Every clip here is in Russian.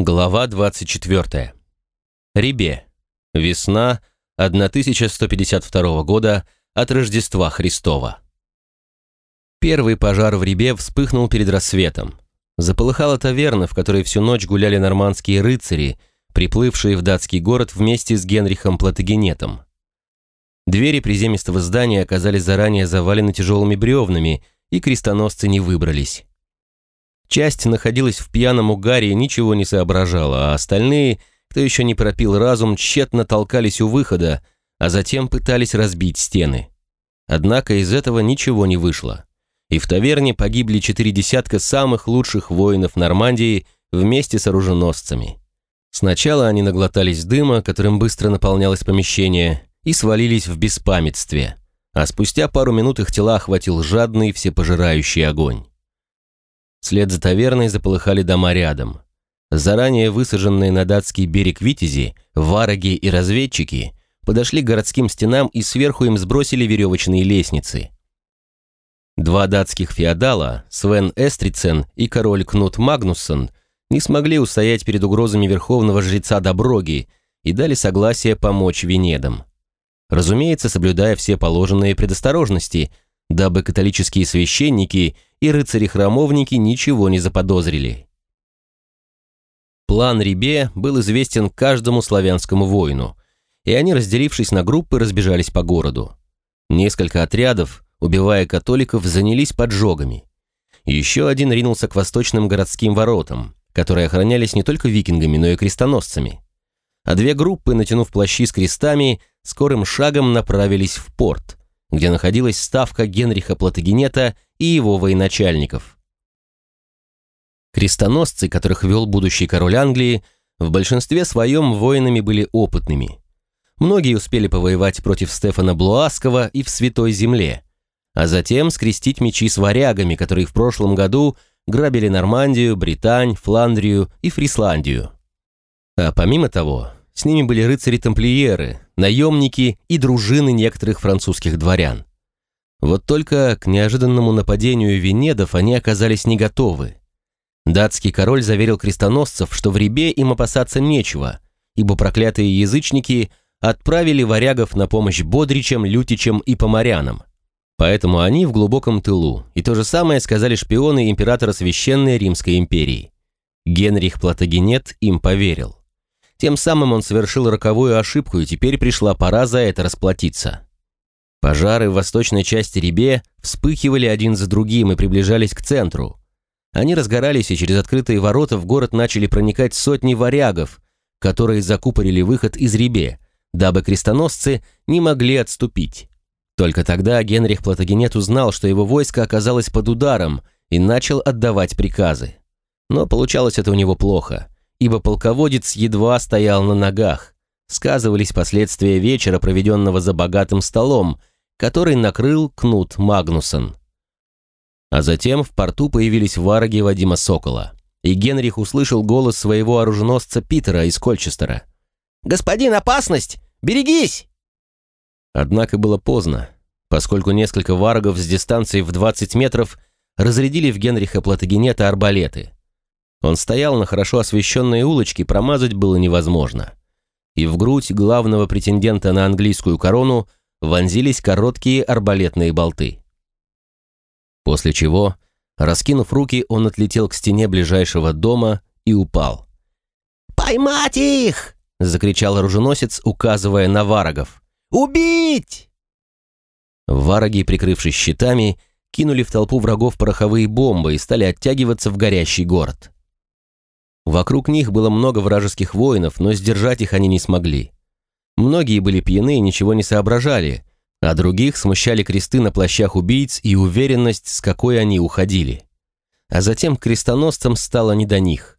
Глава 24. Рибе. Весна 1152 года от Рождества Христова. Первый пожар в Рибе вспыхнул перед рассветом. Заполыхала таверна, в которой всю ночь гуляли нормандские рыцари, приплывшие в датский город вместе с Генрихом Платагенетом. Двери приземистого здания оказались заранее завалены тяжелыми бревнами, и крестоносцы не выбрались. Часть находилась в пьяном угаре и ничего не соображала, а остальные, кто еще не пропил разум, тщетно толкались у выхода, а затем пытались разбить стены. Однако из этого ничего не вышло. И в таверне погибли четыре десятка самых лучших воинов Нормандии вместе с оруженосцами. Сначала они наглотались дыма, которым быстро наполнялось помещение, и свалились в беспамятстве, а спустя пару минут их тела охватил жадный всепожирающий огонь. Вслед за таверной заполыхали дома рядом. Заранее высаженные на датский берег витязи, вараги и разведчики подошли к городским стенам и сверху им сбросили веревочные лестницы. Два датских феодала, Свен Эстрицен и король Кнут Магнуссон, не смогли устоять перед угрозами верховного жреца Доброги и дали согласие помочь Венедам. Разумеется, соблюдая все положенные предосторожности, дабы католические священники – и рыцари-храмовники ничего не заподозрили. План Рибе был известен каждому славянскому воину, и они, разделившись на группы, разбежались по городу. Несколько отрядов, убивая католиков, занялись поджогами. Еще один ринулся к восточным городским воротам, которые охранялись не только викингами, но и крестоносцами. А две группы, натянув плащи с крестами, скорым шагом направились в порт, где находилась ставка Генриха Платагенета и его военачальников. Крестоносцы, которых вел будущий король Англии, в большинстве своем воинами были опытными. Многие успели повоевать против Стефана Блуаского и в Святой Земле, а затем скрестить мечи с варягами, которые в прошлом году грабили Нормандию, Британь, Фландрию и Фрисландию. А помимо того, с ними были рыцари-тамплиеры, наемники и дружины некоторых французских дворян. Вот только к неожиданному нападению венедов они оказались не готовы. Датский король заверил крестоносцев, что в Рибе им опасаться нечего, ибо проклятые язычники отправили варягов на помощь Бодричам, Лютичам и Поморянам. Поэтому они в глубоком тылу, и то же самое сказали шпионы императора Священной Римской империи. Генрих Платагенет им поверил. Тем самым он совершил роковую ошибку, и теперь пришла пора за это расплатиться. Пожары в восточной части Рибе вспыхивали один за другим и приближались к центру. Они разгорались, и через открытые ворота в город начали проникать сотни варягов, которые закупорили выход из Рибе, дабы крестоносцы не могли отступить. Только тогда Генрих Платагенет узнал, что его войско оказалось под ударом и начал отдавать приказы. Но получалось это у него плохо – ибо полководец едва стоял на ногах. Сказывались последствия вечера, проведенного за богатым столом, который накрыл Кнут Магнусон. А затем в порту появились вараги Вадима Сокола, и Генрих услышал голос своего оруженосца Питера из Кольчестера. «Господин, опасность! Берегись!» Однако было поздно, поскольку несколько варагов с дистанции в 20 метров разрядили в Генриха Платагенета арбалеты – он стоял на хорошо освещенной улочке, промазать было невозможно. И в грудь главного претендента на английскую корону вонзились короткие арбалетные болты. После чего, раскинув руки, он отлетел к стене ближайшего дома и упал. «Поймать их!» — закричал оруженосец, указывая на варагов. «Убить!» Вараги, прикрывшись щитами, кинули в толпу врагов пороховые бомбы и стали оттягиваться в горящий город. Вокруг них было много вражеских воинов, но сдержать их они не смогли. Многие были пьяны и ничего не соображали, а других смущали кресты на плащах убийц и уверенность, с какой они уходили. А затем крестоносцам стало не до них.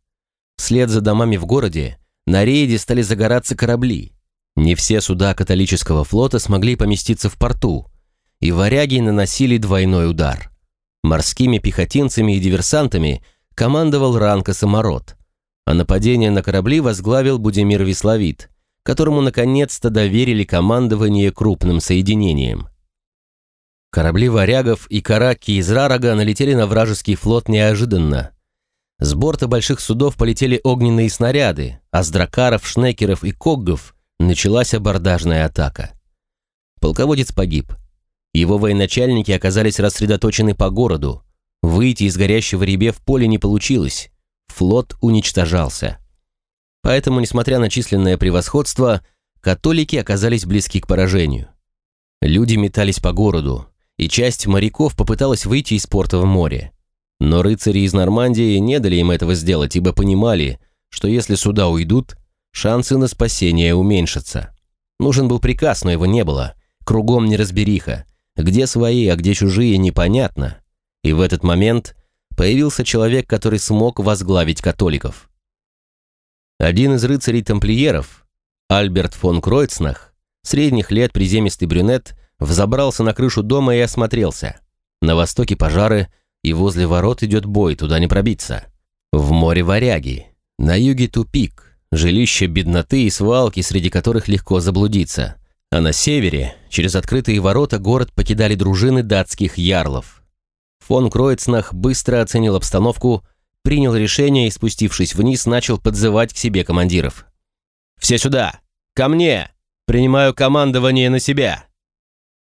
Вслед за домами в городе на рейде стали загораться корабли. Не все суда католического флота смогли поместиться в порту, и варяги наносили двойной удар. Морскими пехотинцами и диверсантами командовал Ранка Самород – а нападение на корабли возглавил Будимир Весловит, которому наконец-то доверили командование крупным соединением. Корабли варягов и караки из Рарага налетели на вражеский флот неожиданно. С борта больших судов полетели огненные снаряды, а с дракаров, шнекеров и коггов началась абордажная атака. Полководец погиб. Его военачальники оказались рассредоточены по городу. Выйти из горящего ребе в поле не получилось. Флот уничтожался. Поэтому, несмотря на численное превосходство, католики оказались близки к поражению. Люди метались по городу, и часть моряков попыталась выйти из порта в море. Но рыцари из Нормандии не дали им этого сделать, ибо понимали, что если сюда уйдут, шансы на спасение уменьшатся. Нужен был приказ, но его не было. Кругом неразбериха. Где свои, а где чужие, непонятно. И в этот момент появился человек, который смог возглавить католиков. Один из рыцарей-тамплиеров, Альберт фон Кройцнах, средних лет приземистый брюнет, взобрался на крышу дома и осмотрелся. На востоке пожары, и возле ворот идет бой, туда не пробиться. В море варяги, на юге тупик, жилища бедноты и свалки, среди которых легко заблудиться. А на севере, через открытые ворота, город покидали дружины датских ярлов. Фон Кройцнах быстро оценил обстановку, принял решение и, спустившись вниз, начал подзывать к себе командиров. «Все сюда! Ко мне! Принимаю командование на себя!»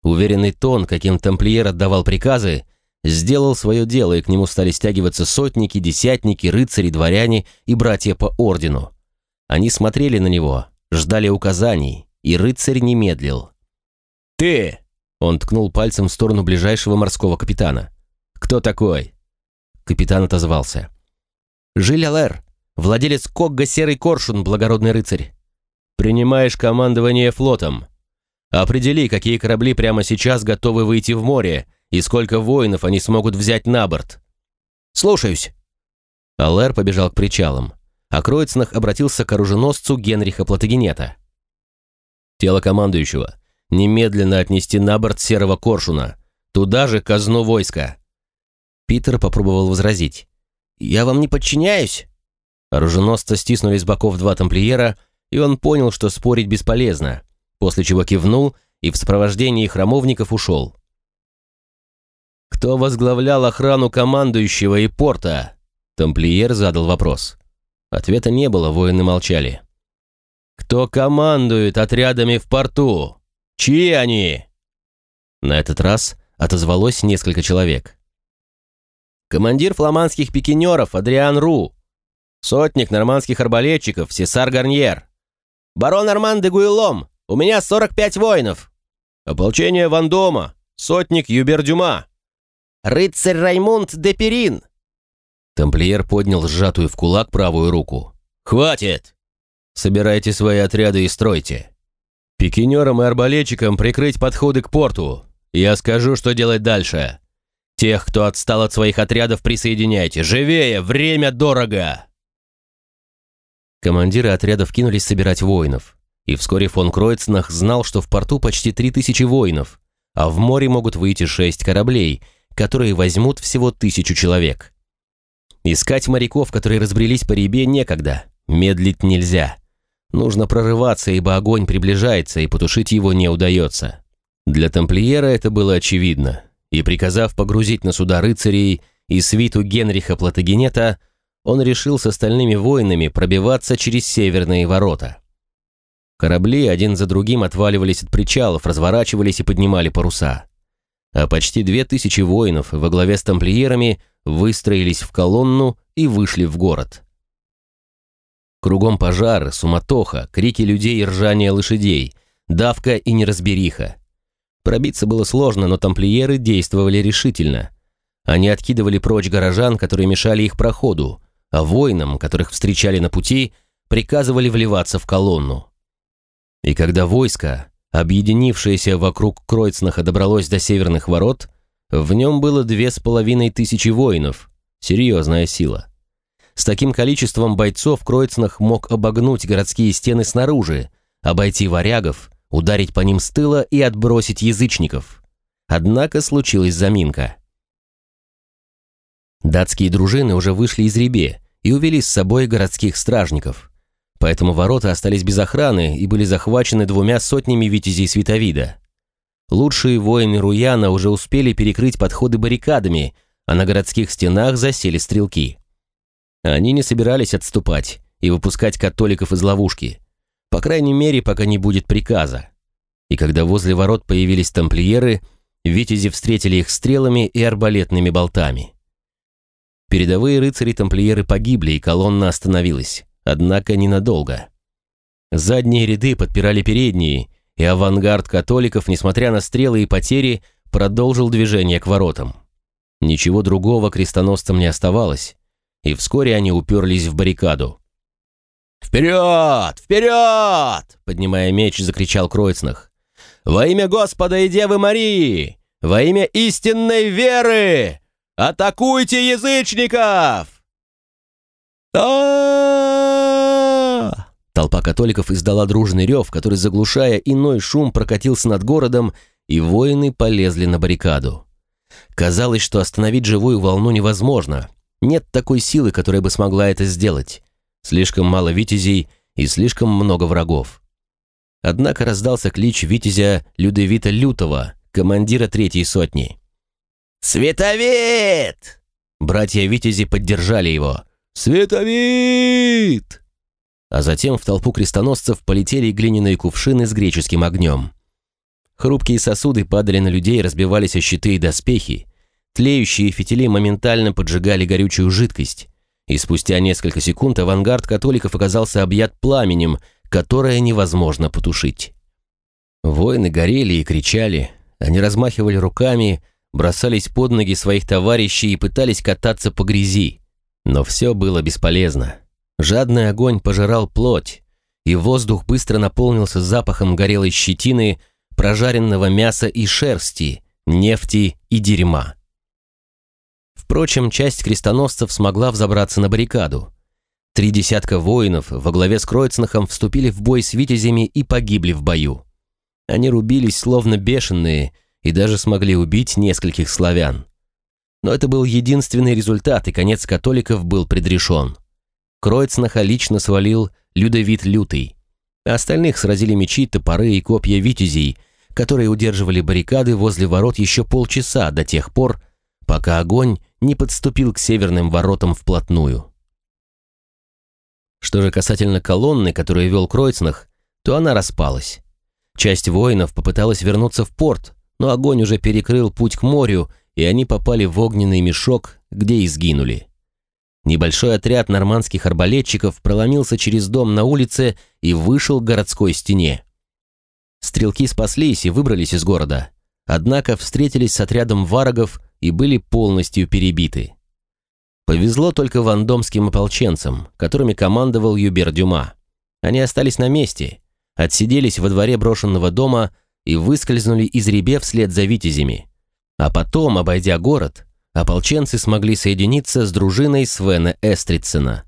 Уверенный тон, каким тамплиер отдавал приказы, сделал свое дело, и к нему стали стягиваться сотники, десятники, рыцари, дворяне и братья по ордену. Они смотрели на него, ждали указаний, и рыцарь не медлил. «Ты!» — он ткнул пальцем в сторону ближайшего морского капитана. «Кто такой?» Капитан отозвался. «Жиль Алэр, владелец Когга Серый Коршун, благородный рыцарь. Принимаешь командование флотом. Определи, какие корабли прямо сейчас готовы выйти в море, и сколько воинов они смогут взять на борт. Слушаюсь. Алэр побежал к причалам, а Кройцнах обратился к оруженосцу Генриха Платагенета. Тело командующего немедленно отнести на борт Серого Коршуна, туда же казну войска. Питер попробовал возразить. «Я вам не подчиняюсь?» Оруженосца стиснули с боков два тамплиера, и он понял, что спорить бесполезно, после чего кивнул и в сопровождении храмовников ушел. «Кто возглавлял охрану командующего и порта?» Тамплиер задал вопрос. Ответа не было, воины молчали. «Кто командует отрядами в порту? Чьи они?» На этот раз отозвалось несколько человек. «Командир фламандских пикинеров Адриан Ру, сотник нормандских арбалетчиков Сесар Гарньер, барон Арман де Гуэлом, у меня 45 воинов, ополчение Вандома, сотник Юбер Дюма, «Рыцарь Раймунд де Перин!» Тамплиер поднял сжатую в кулак правую руку. «Хватит! Собирайте свои отряды и стройте. Пикинерам и арбалетчикам прикрыть подходы к порту. Я скажу, что делать дальше. Тех, кто отстал от своих отрядов, присоединяйте. Живее! Время дорого!» Командиры отрядов кинулись собирать воинов. И вскоре фон Кройцнах знал, что в порту почти три тысячи воинов, а в море могут выйти шесть кораблей – которые возьмут всего тысячу человек. Искать моряков, которые разбрелись по ребе, некогда. Медлить нельзя. Нужно прорываться, ибо огонь приближается, и потушить его не удается. Для тамплиера это было очевидно, и приказав погрузить на суда рыцарей и свиту Генриха Платагенета, он решил с остальными воинами пробиваться через северные ворота. Корабли один за другим отваливались от причалов, разворачивались и поднимали паруса а почти две тысячи воинов во главе с тамплиерами выстроились в колонну и вышли в город. Кругом пожары, суматоха, крики людей и ржание лошадей, давка и неразбериха. Пробиться было сложно, но тамплиеры действовали решительно. Они откидывали прочь горожан, которые мешали их проходу, а воинам, которых встречали на пути, приказывали вливаться в колонну. И когда войско, объединившееся вокруг Кройцнаха добралось до северных ворот, в нем было две с половиной тысячи воинов, серьезная сила. С таким количеством бойцов Кройцнах мог обогнуть городские стены снаружи, обойти варягов, ударить по ним с тыла и отбросить язычников. Однако случилась заминка. Датские дружины уже вышли из Ребе и увели с собой городских стражников. Поэтому ворота остались без охраны и были захвачены двумя сотнями витязей Световида. Лучшие воины Руяна уже успели перекрыть подходы баррикадами, а на городских стенах засели стрелки. Они не собирались отступать и выпускать католиков из ловушки, по крайней мере, пока не будет приказа. И когда возле ворот появились тамплиеры, витязи встретили их стрелами и арбалетными болтами. Передовые рыцари-тамплиеры погибли, и колонна остановилась, однако ненадолго. Задние ряды подпирали передние, и авангард католиков, несмотря на стрелы и потери, продолжил движение к воротам. Ничего другого крестоносцам не оставалось, и вскоре они уперлись в баррикаду. «Вперед! Вперед!» — поднимая меч, закричал Кройцнах. «Во имя Господа и Девы Марии! Во имя истинной веры! Атакуйте язычников!» Толпа католиков издала дружный рев, который, заглушая иной шум, прокатился над городом, и воины полезли на баррикаду. Казалось, что остановить живую волну невозможно. Нет такой силы, которая бы смогла это сделать. Слишком мало витязей и слишком много врагов. Однако раздался клич витязя Людовита Лютого, командира третьей сотни. «Световид!» Братья-витязи поддержали его. «Световид!» А затем в толпу крестоносцев полетели глиняные кувшины с греческим огнем. Хрупкие сосуды падали на людей, разбивались о щиты и доспехи. Тлеющие фитили моментально поджигали горючую жидкость. И спустя несколько секунд авангард католиков оказался объят пламенем, которое невозможно потушить. Воины горели и кричали. Они размахивали руками, бросались под ноги своих товарищей и пытались кататься по грязи. Но все было бесполезно. Жадный огонь пожирал плоть, и воздух быстро наполнился запахом горелой щетины, прожаренного мяса и шерсти, нефти и дерьма. Впрочем, часть крестоносцев смогла взобраться на баррикаду. Три десятка воинов во главе с Кройцнахом вступили в бой с витязями и погибли в бою. Они рубились словно бешеные – и даже смогли убить нескольких славян. Но это был единственный результат, и конец католиков был предрешен. Кройцнаха лично свалил Людовит Лютый, а остальных сразили мечи, топоры и копья витязей, которые удерживали баррикады возле ворот еще полчаса до тех пор, пока огонь не подступил к северным воротам вплотную. Что же касательно колонны, которую вел Кройцнах, то она распалась. Часть воинов попыталась вернуться в порт, но огонь уже перекрыл путь к морю, и они попали в огненный мешок, где и сгинули. Небольшой отряд нормандских арбалетчиков проломился через дом на улице и вышел к городской стене. Стрелки спаслись и выбрались из города, однако встретились с отрядом варагов и были полностью перебиты. Повезло только вандомским ополченцам, которыми командовал Юбер Дюма. Они остались на месте, отсиделись во дворе брошенного дома, и выскользнули из ребе вслед за витязями. А потом, обойдя город, ополченцы смогли соединиться с дружиной Свена Эстрицена.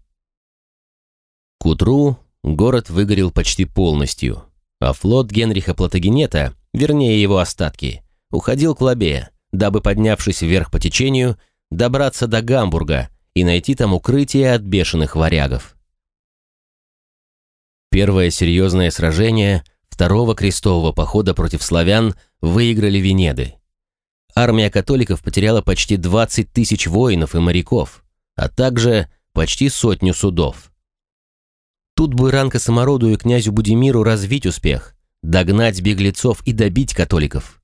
К утру город выгорел почти полностью, а флот Генриха Платагенета, вернее его остатки, уходил к Лабе, дабы, поднявшись вверх по течению, добраться до Гамбурга и найти там укрытие от бешеных варягов. Первое серьезное сражение второго крестового похода против славян выиграли Венеды. Армия католиков потеряла почти 20 тысяч воинов и моряков, а также почти сотню судов. Тут бы Ранка Самороду и князю Будимиру развить успех, догнать беглецов и добить католиков.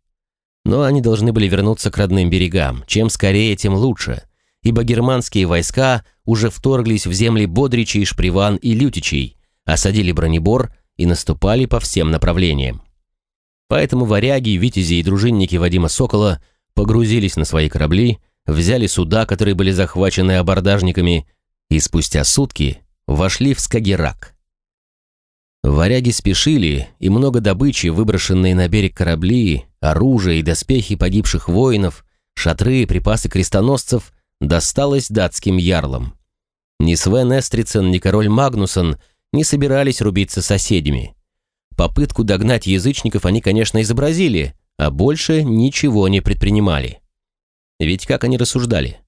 Но они должны были вернуться к родным берегам, чем скорее, тем лучше, ибо германские войска уже вторглись в земли Бодричей, Шприван и Лютичей, осадили Бронебор и наступали по всем направлениям. Поэтому варяги, витязи и дружинники Вадима Сокола погрузились на свои корабли, взяли суда, которые были захвачены абордажниками, и спустя сутки вошли в Скагерак. Варяги спешили, и много добычи, выброшенные на берег корабли, оружие и доспехи погибших воинов, шатры и припасы крестоносцев досталось датским ярлам. Ни Свен Эстрицен, ни король Магнусон – не собирались рубиться с соседями. Попытку догнать язычников они, конечно, изобразили, а больше ничего не предпринимали. Ведь как они рассуждали?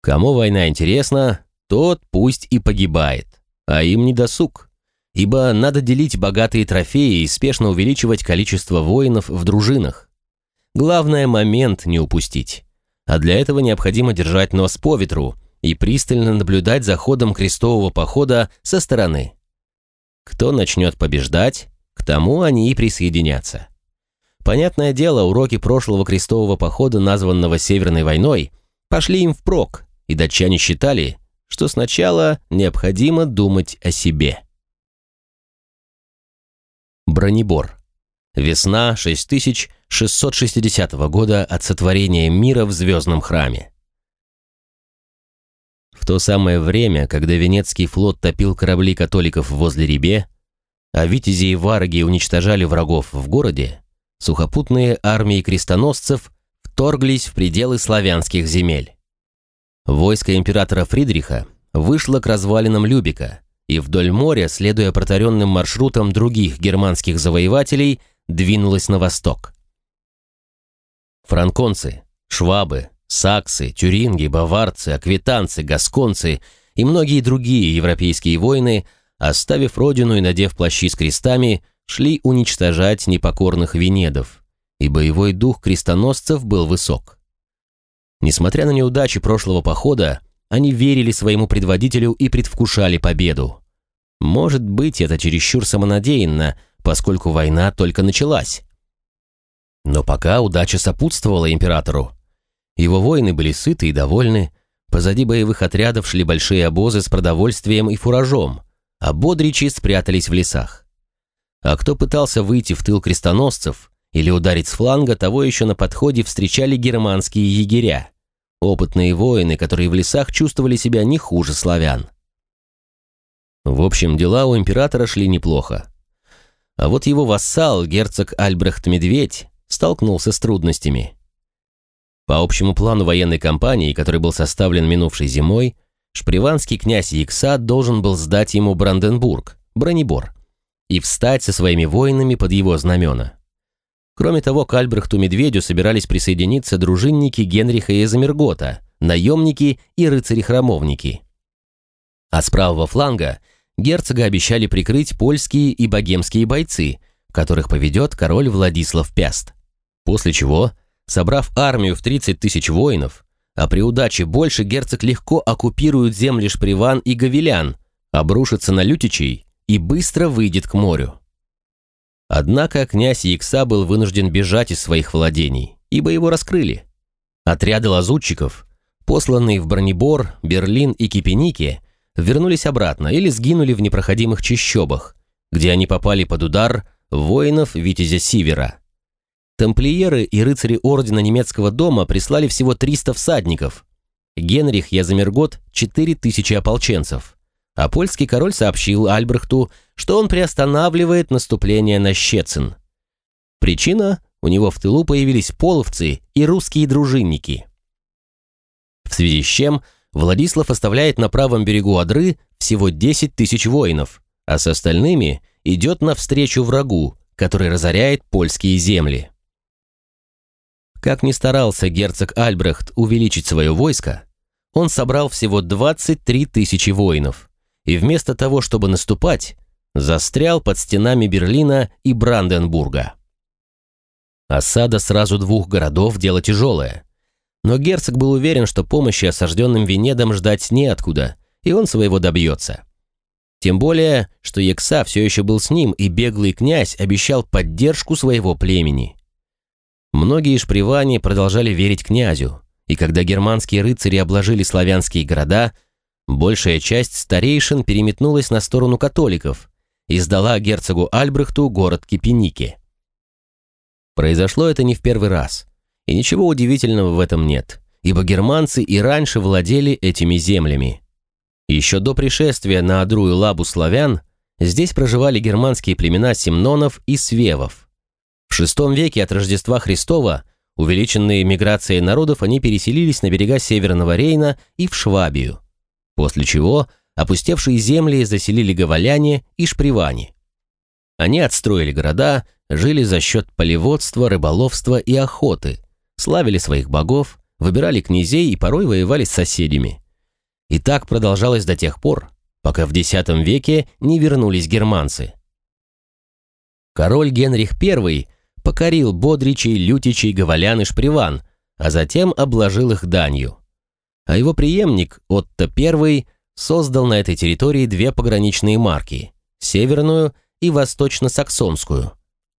Кому война интересна, тот пусть и погибает, а им не досуг. Ибо надо делить богатые трофеи и спешно увеличивать количество воинов в дружинах. Главное момент не упустить. А для этого необходимо держать нос по ветру и пристально наблюдать за ходом крестового похода со стороны. Кто начнет побеждать, к тому они и присоединятся. Понятное дело, уроки прошлого крестового похода, названного Северной войной, пошли им впрок, и датчане считали, что сначала необходимо думать о себе. Бронебор. Весна 6660 года от сотворения мира в Звездном храме. В то самое время, когда Венецкий флот топил корабли католиков возле Рибе, а витязи и варги уничтожали врагов в городе, сухопутные армии крестоносцев вторглись в пределы славянских земель. Войско императора Фридриха вышло к развалинам Любика и вдоль моря, следуя протаренным маршрутам других германских завоевателей, двинулось на восток. Франконцы, швабы, саксы, тюринги, баварцы, аквитанцы, гасконцы и многие другие европейские воины, оставив родину и надев плащи с крестами, шли уничтожать непокорных венедов, и боевой дух крестоносцев был высок. Несмотря на неудачи прошлого похода, они верили своему предводителю и предвкушали победу. Может быть, это чересчур самонадеянно, поскольку война только началась. Но пока удача сопутствовала императору. Его воины были сыты и довольны, позади боевых отрядов шли большие обозы с продовольствием и фуражом, а бодричи спрятались в лесах. А кто пытался выйти в тыл крестоносцев или ударить с фланга, того еще на подходе встречали германские егеря, опытные воины, которые в лесах чувствовали себя не хуже славян. В общем, дела у императора шли неплохо. А вот его вассал, герцог Альбрехт Медведь, столкнулся с трудностями. По общему плану военной кампании, который был составлен минувшей зимой, шприванский князь Якса должен был сдать ему Бранденбург, Бронебор, и встать со своими воинами под его знамена. Кроме того, к Альбрехту Медведю собирались присоединиться дружинники Генриха и Эзамергота, наемники и рыцари-храмовники. А с правого фланга герцога обещали прикрыть польские и богемские бойцы, которых поведет король Владислав Пяст. После чего, собрав армию в 30 тысяч воинов, а при удаче больше герцог легко оккупирует земли Шприван и Гавилян, обрушится на Лютичей и быстро выйдет к морю. Однако князь Якса был вынужден бежать из своих владений, ибо его раскрыли. Отряды лазутчиков, посланные в Бронебор, Берлин и Кипеники, вернулись обратно или сгинули в непроходимых чащобах, где они попали под удар воинов Витязя Сивера. Тамплиеры и рыцари Ордена Немецкого дома прислали всего 300 всадников. Генрих Язамергот – 4000 ополченцев. А польский король сообщил Альбрехту, что он приостанавливает наступление на Щецин. Причина – у него в тылу появились половцы и русские дружинники. В связи с чем Владислав оставляет на правом берегу Адры всего 10 тысяч воинов, а с остальными идет навстречу врагу, который разоряет польские земли. Как ни старался герцог Альбрехт увеличить свое войско, он собрал всего 23 тысячи воинов, и вместо того, чтобы наступать, застрял под стенами Берлина и Бранденбурга. Осада сразу двух городов – дело тяжелое. Но герцог был уверен, что помощи осажденным Венедам ждать неоткуда, и он своего добьется. Тем более, что Екса все еще был с ним, и беглый князь обещал поддержку своего племени. Многие шприване продолжали верить князю, и когда германские рыцари обложили славянские города, большая часть старейшин переметнулась на сторону католиков, и сдала герцогу Альбрехту город Кипеники. Произошло это не в первый раз, и ничего удивительного в этом нет, ибо германцы и раньше владели этими землями. Еще до пришествия на Адрую Лабу славян здесь проживали германские племена Семнонов и Свевов. В VI веке от Рождества Христова, увеличенные миграцией народов, они переселились на берега Северного Рейна и в Швабию, после чего – опустевшие земли заселили гаваляне и шприване. Они отстроили города, жили за счет полеводства, рыболовства и охоты, славили своих богов, выбирали князей и порой воевали с соседями. И так продолжалось до тех пор, пока в X веке не вернулись германцы. Король Генрих I покорил Бодричей, Лютичей, Гавалян и Шприван, а затем обложил их данью. А его преемник Отто I создал на этой территории две пограничные марки – северную и восточно-саксонскую,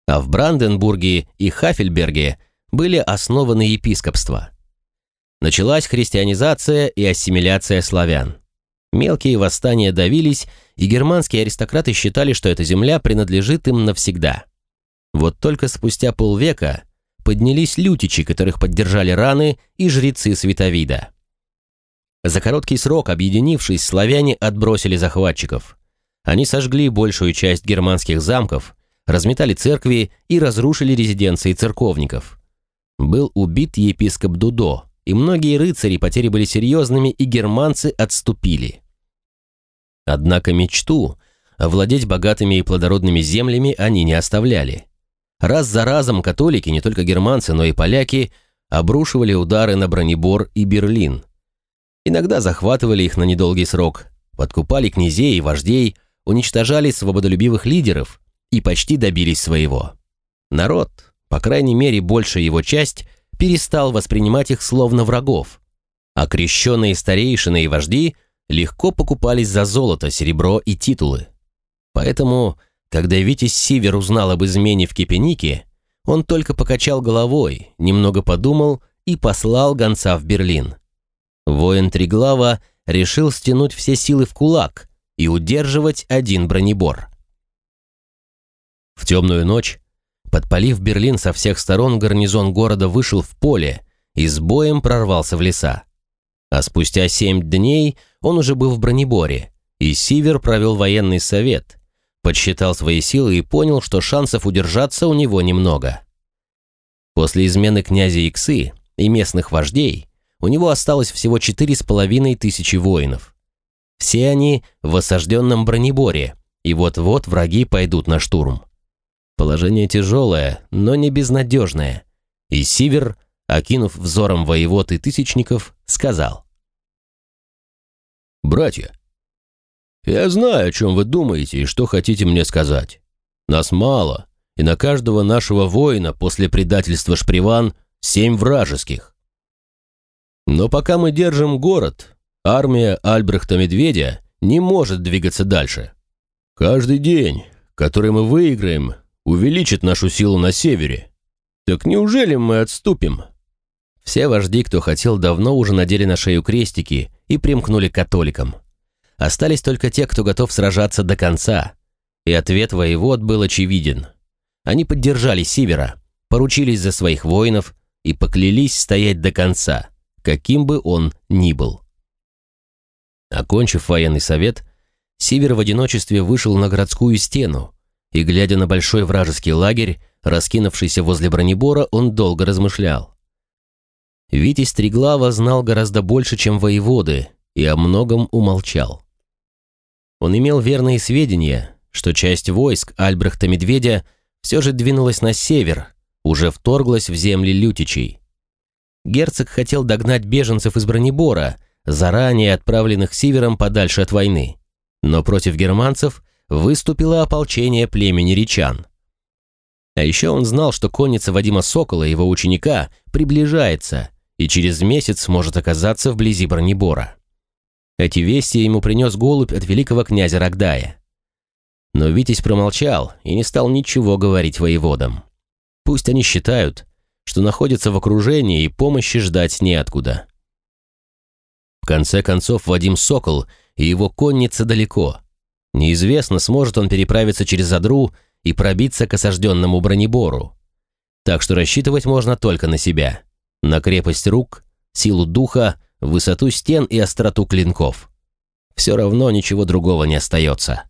а в Бранденбурге и Хафельберге были основаны епископства. Началась христианизация и ассимиляция славян. Мелкие восстания давились, и германские аристократы считали, что эта земля принадлежит им навсегда. Вот только спустя полвека поднялись лютичи, которых поддержали раны и жрецы Световида. За короткий срок, объединившись, славяне отбросили захватчиков. Они сожгли большую часть германских замков, разметали церкви и разрушили резиденции церковников. Был убит епископ Дудо, и многие рыцари потери были серьезными, и германцы отступили. Однако мечту овладеть богатыми и плодородными землями они не оставляли. Раз за разом католики, не только германцы, но и поляки, обрушивали удары на Бронебор и Берлин. Иногда захватывали их на недолгий срок, подкупали князей и вождей, уничтожали свободолюбивых лидеров и почти добились своего. Народ, по крайней мере большая его часть, перестал воспринимать их словно врагов, а крещенные старейшины и вожди легко покупались за золото, серебро и титулы. Поэтому, когда Витязь Сивер узнал об измене в Кепенике, он только покачал головой, немного подумал и послал гонца в Берлин. Воин Триглава решил стянуть все силы в кулак и удерживать один бронебор. В темную ночь, подпалив Берлин со всех сторон, гарнизон города вышел в поле и с боем прорвался в леса. А спустя семь дней он уже был в бронеборе, и Сивер провел военный совет, подсчитал свои силы и понял, что шансов удержаться у него немного. После измены князя Иксы и местных вождей у него осталось всего четыре с половиной тысячи воинов. Все они в осажденном бронеборе, и вот-вот враги пойдут на штурм. Положение тяжелое, но не безнадежное, и Сивер, окинув взором воевод и тысячников, сказал. «Братья, я знаю, о чем вы думаете и что хотите мне сказать. Нас мало, и на каждого нашего воина после предательства Шприван семь вражеских. Но пока мы держим город, армия Альбрехта Медведя не может двигаться дальше. Каждый день, который мы выиграем, увеличит нашу силу на севере. Так неужели мы отступим?» Все вожди, кто хотел, давно уже надели на шею крестики и примкнули к католикам. Остались только те, кто готов сражаться до конца. И ответ воевод был очевиден. Они поддержали Сивера, поручились за своих воинов и поклялись стоять до конца, каким бы он ни был. Окончив военный совет, Сивер в одиночестве вышел на городскую стену, и, глядя на большой вражеский лагерь, раскинувшийся возле бронебора, он долго размышлял. Витязь Триглава знал гораздо больше, чем воеводы, и о многом умолчал. Он имел верные сведения, что часть войск Альбрехта Медведя все же двинулась на север, уже вторглась в земли лютичей. Герцог хотел догнать беженцев из Бронебора, заранее отправленных севером подальше от войны, но против германцев выступило ополчение племени речан. А еще он знал, что конница Вадима Сокола, его ученика, приближается, и через месяц может оказаться вблизи Бронебора. Эти вести ему принес голубь от великого князя Рогдая. Но Витязь промолчал и не стал ничего говорить воеводам. Пусть они считают, что находятся в окружении и помощи ждать неоткуда. В конце концов, Вадим Сокол и его конница далеко. Неизвестно, сможет он переправиться через Задру и пробиться к осажденному бронебору. Так что рассчитывать можно только на себя на крепость рук, силу духа, высоту стен и остроту клинков. Все равно ничего другого не остается.